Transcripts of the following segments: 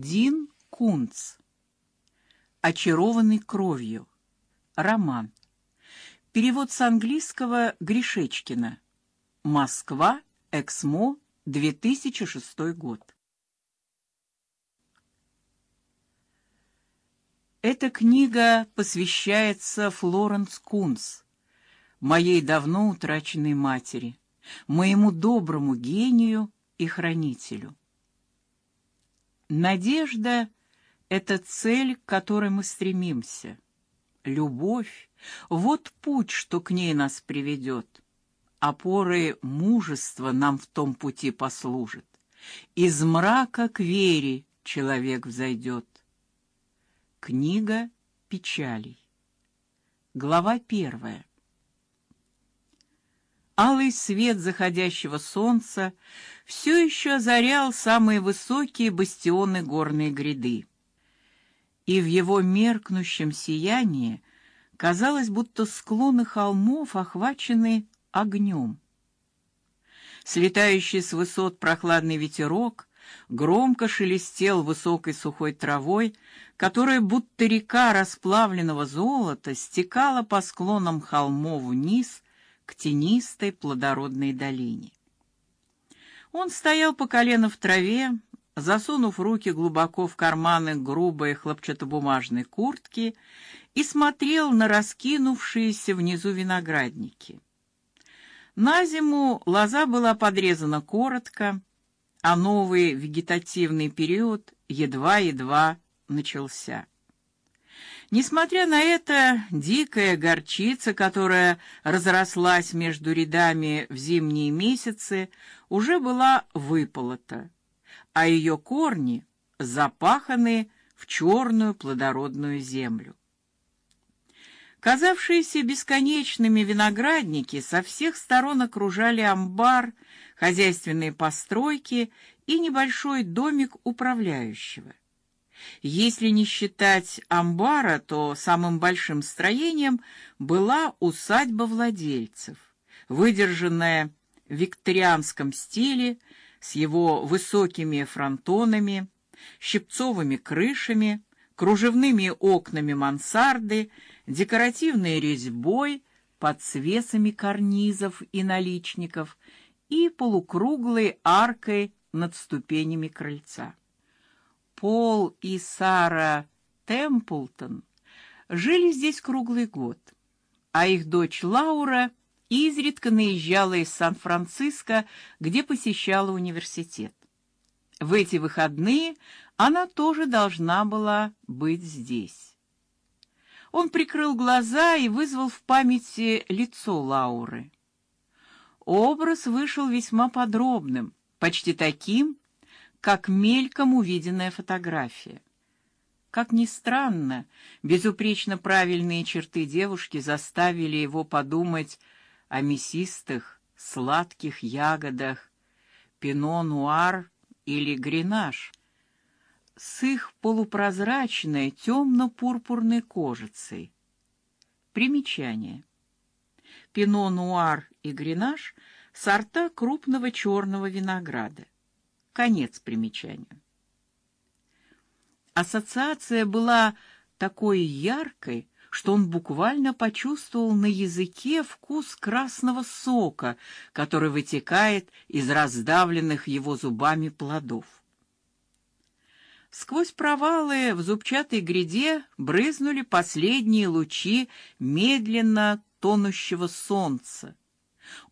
Дин Кунц. Очарованный кровью. Роман. Перевод с английского Гришечкина. Москва, Эксмо, 2006 год. Эта книга посвящается Флоренс Кунц, моей давно утраченной матери, моему доброму гению и хранителю. Надежда — это цель, к которой мы стремимся. Любовь — вот путь, что к ней нас приведет. Опорой мужества нам в том пути послужит. Из мрака к вере человек взойдет. Книга печалей. Глава первая. Алый свет заходящего солнца все еще озарял самые высокие бастионы горной гряды. И в его меркнущем сиянии казалось, будто склоны холмов охвачены огнем. Слетающий с высот прохладный ветерок громко шелестел высокой сухой травой, которая будто река расплавленного золота стекала по склонам холмов вниз к тенистой плодородной долине. Он стоял по колено в траве, засунув руки глубоко в карманы грубой хлопчатобумажной куртки и смотрел на раскинувшиеся внизу виноградники. На зиму лоза была подрезана коротко, а новый вегетативный период едва-едва начался. Несмотря на это, дикая горчица, которая разрослась между рядами в зимние месяцы, уже была выполота, а ее корни запаханы в черную плодородную землю. Казавшиеся бесконечными виноградники со всех сторон окружали амбар, хозяйственные постройки и небольшой домик управляющего. Если не считать амбара, то самым большим строением была усадьба владельцев, выдержанная в викторианском стиле с его высокими фронтонами, щипцовыми крышами, кружевными окнами мансарды, декоративной резьбой под свесами карнизов и наличников и полукруглой аркой над ступенями крыльца. Пол и Сара Темплтон жили здесь круглый год, а их дочь Лаура изредка наезжала из Сан-Франциско, где посещала университет. В эти выходные она тоже должна была быть здесь. Он прикрыл глаза и вызвал в памяти лицо Лауры. Образ вышел весьма подробным, почти таким, как мельком увиденная фотография. Как ни странно, безупречно правильные черты девушки заставили его подумать о мясистых, сладких ягодах пино-нуар или гренаж с их полупрозрачной темно-пурпурной кожицей. Примечание. Пино-нуар и гренаж — сорта крупного черного винограда. Конец примечания. Ассоциация была такой яркой, что он буквально почувствовал на языке вкус красного сока, который вытекает из раздавленных его зубами плодов. Сквозь провалы в зубчатой гряде брызнули последние лучи медленно тонущего солнца.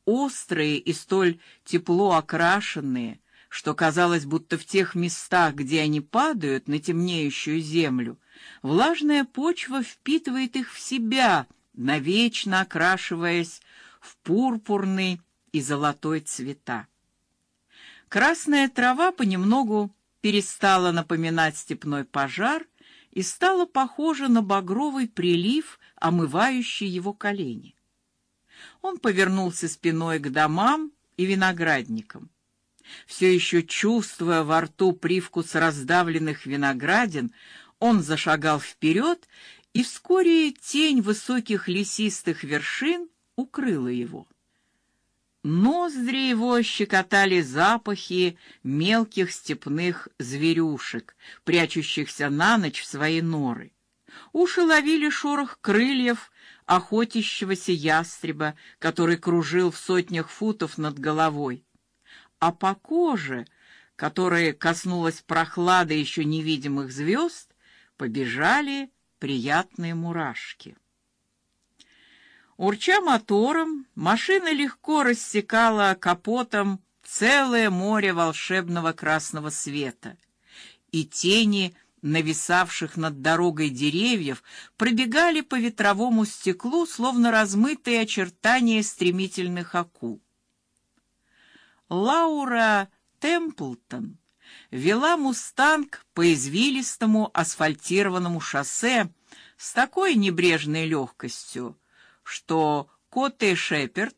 Острые и столь тепло окрашенные, что казалось, будто в тех местах, где они падают на темнеющую землю, влажная почва впитывает их в себя, навечно окрашиваясь в пурпурный и золотой цвета. Красная трава понемногу перестала напоминать степной пожар и стала похожа на багровый прилив, омывающий его колени. Он повернулся спиной к домам и виноградникам все еще чувствуя во рту привкус раздавленных виноградин, он зашагал вперед, и вскоре тень высоких лесистых вершин укрыла его. Ноздри его щекотали запахи мелких степных зверюшек, прячущихся на ночь в свои норы. Уши ловили шорох крыльев охотящегося ястреба, который кружил в сотнях футов над головой. А по коже, которой коснулась прохлада еще невидимых звезд, побежали приятные мурашки. Урча мотором, машина легко рассекала капотом целое море волшебного красного света, и тени нависавших над дорогой деревьев пробегали по ветровому стеклу, словно размытые очертания стремительных акул. Лаура Темплтон вела мустанг по извилистому асфальтированному шоссе с такой небрежной легкостью, что Котте Шеперд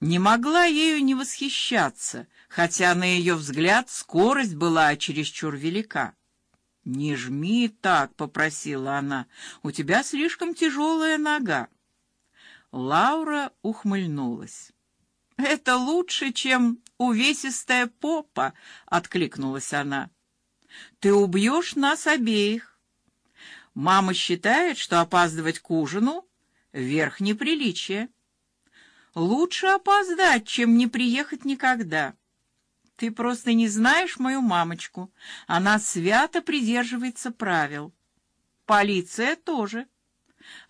не могла ею не восхищаться, хотя на ее взгляд скорость была чересчур велика. «Не жми так», — попросила она, — «у тебя слишком тяжелая нога». Лаура ухмыльнулась. «Это лучше, чем увесистая попа», — откликнулась она. «Ты убьешь нас обеих. Мама считает, что опаздывать к ужину — верх неприличия. Лучше опоздать, чем не приехать никогда». Ты просто не знаешь мою мамочку. Она свято придерживается правил. Полиция тоже.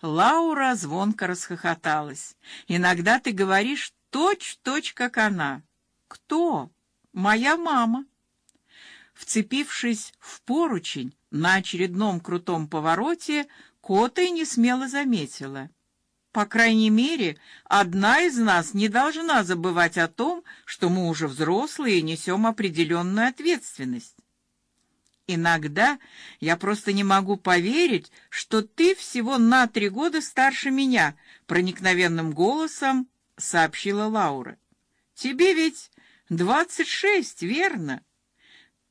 Лаура звонко расхохоталась. Иногда ты говоришь точь-точь, как она. Кто? Моя мама. Вцепившись в поручень на очередном крутом повороте, Кота и не смело заметила — по крайней мере, одна из нас не должна забывать о том, что мы уже взрослые и несем определенную ответственность. Иногда я просто не могу поверить, что ты всего на три года старше меня, проникновенным голосом сообщила Лаура. Тебе ведь двадцать шесть, верно?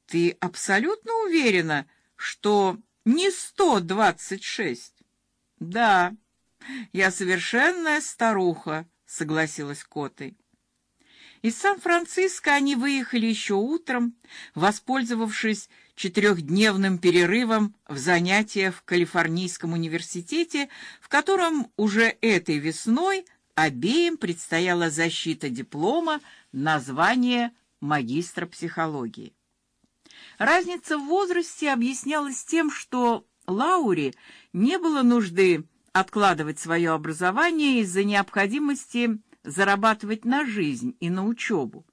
Ты абсолютно уверена, что не сто двадцать шесть? Да. Я совершенная старуха, согласилась Котой. Из Сан-Франциско они выехали еще утром, воспользовавшись четырехдневным перерывом в занятиях в Калифорнийском университете, в котором уже этой весной обеим предстояла защита диплома на звание магистра психологии. Разница в возрасте объяснялась тем, что Лауре не было нужды откладывать свое образование из-за необходимости зарабатывать на жизнь и на учебу,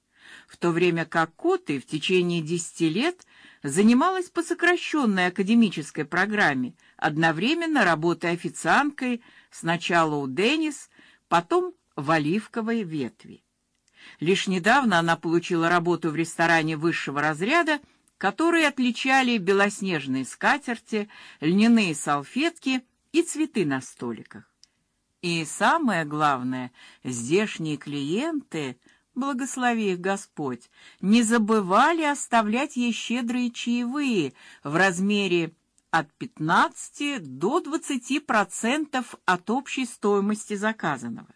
в то время как Коты в течение десяти лет занималась по сокращенной академической программе, одновременно работая официанткой сначала у Денис, потом в Оливковой ветви. Лишь недавно она получила работу в ресторане высшего разряда, который отличали белоснежные скатерти, льняные салфетки и цветы на столиках. И самое главное, здешние клиенты, благослови их Господь, не забывали оставлять ей щедрые чаевые в размере от 15 до 20% от общей стоимости заказанного.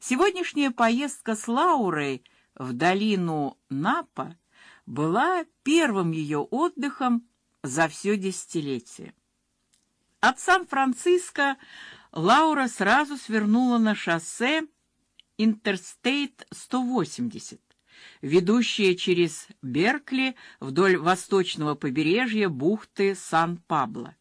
Сегодняшняя поездка с Лаурой в долину Напа была первым ее отдыхом за все десятилетие. От Сан-Франциско Лаура сразу свернула на шоссе Интерстейт 180, ведущее через Беркли вдоль восточного побережья бухты Сан-Пабло.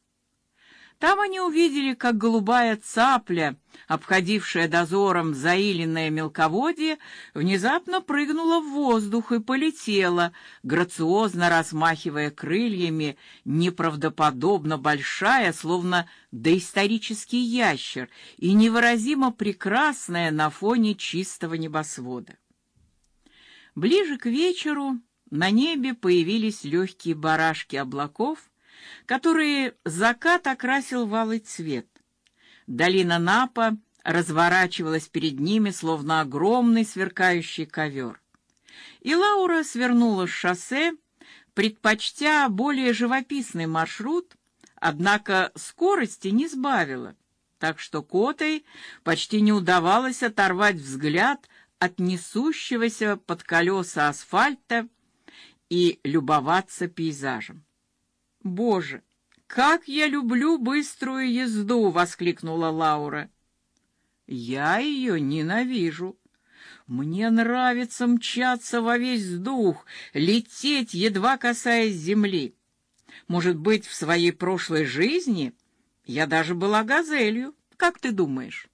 Там они увидели, как голубая цапля, обходившая дозором заиленное мелководье, внезапно прыгнула в воздух и полетела, грациозно размахивая крыльями, неправдоподобно большая, словно доисторический ящер, и невыразимо прекрасная на фоне чистого небосвода. Ближе к вечеру на небе появились легкие барашки облаков, которые закат окрасил в алый цвет. Долина Напа разворачивалась перед ними, словно огромный сверкающий ковер. И Лаура свернула с шоссе, предпочтя более живописный маршрут, однако скорости не сбавила, так что Котой почти не удавалось оторвать взгляд от несущегося под колеса асфальта и любоваться пейзажем. Боже, как я люблю быструю езду, воскликнула Лаура. Я ее ненавижу. Мне нравится мчаться во весь дух, лететь едва касаясь земли. Может быть, в своей прошлой жизни я даже была газелью. Как ты думаешь?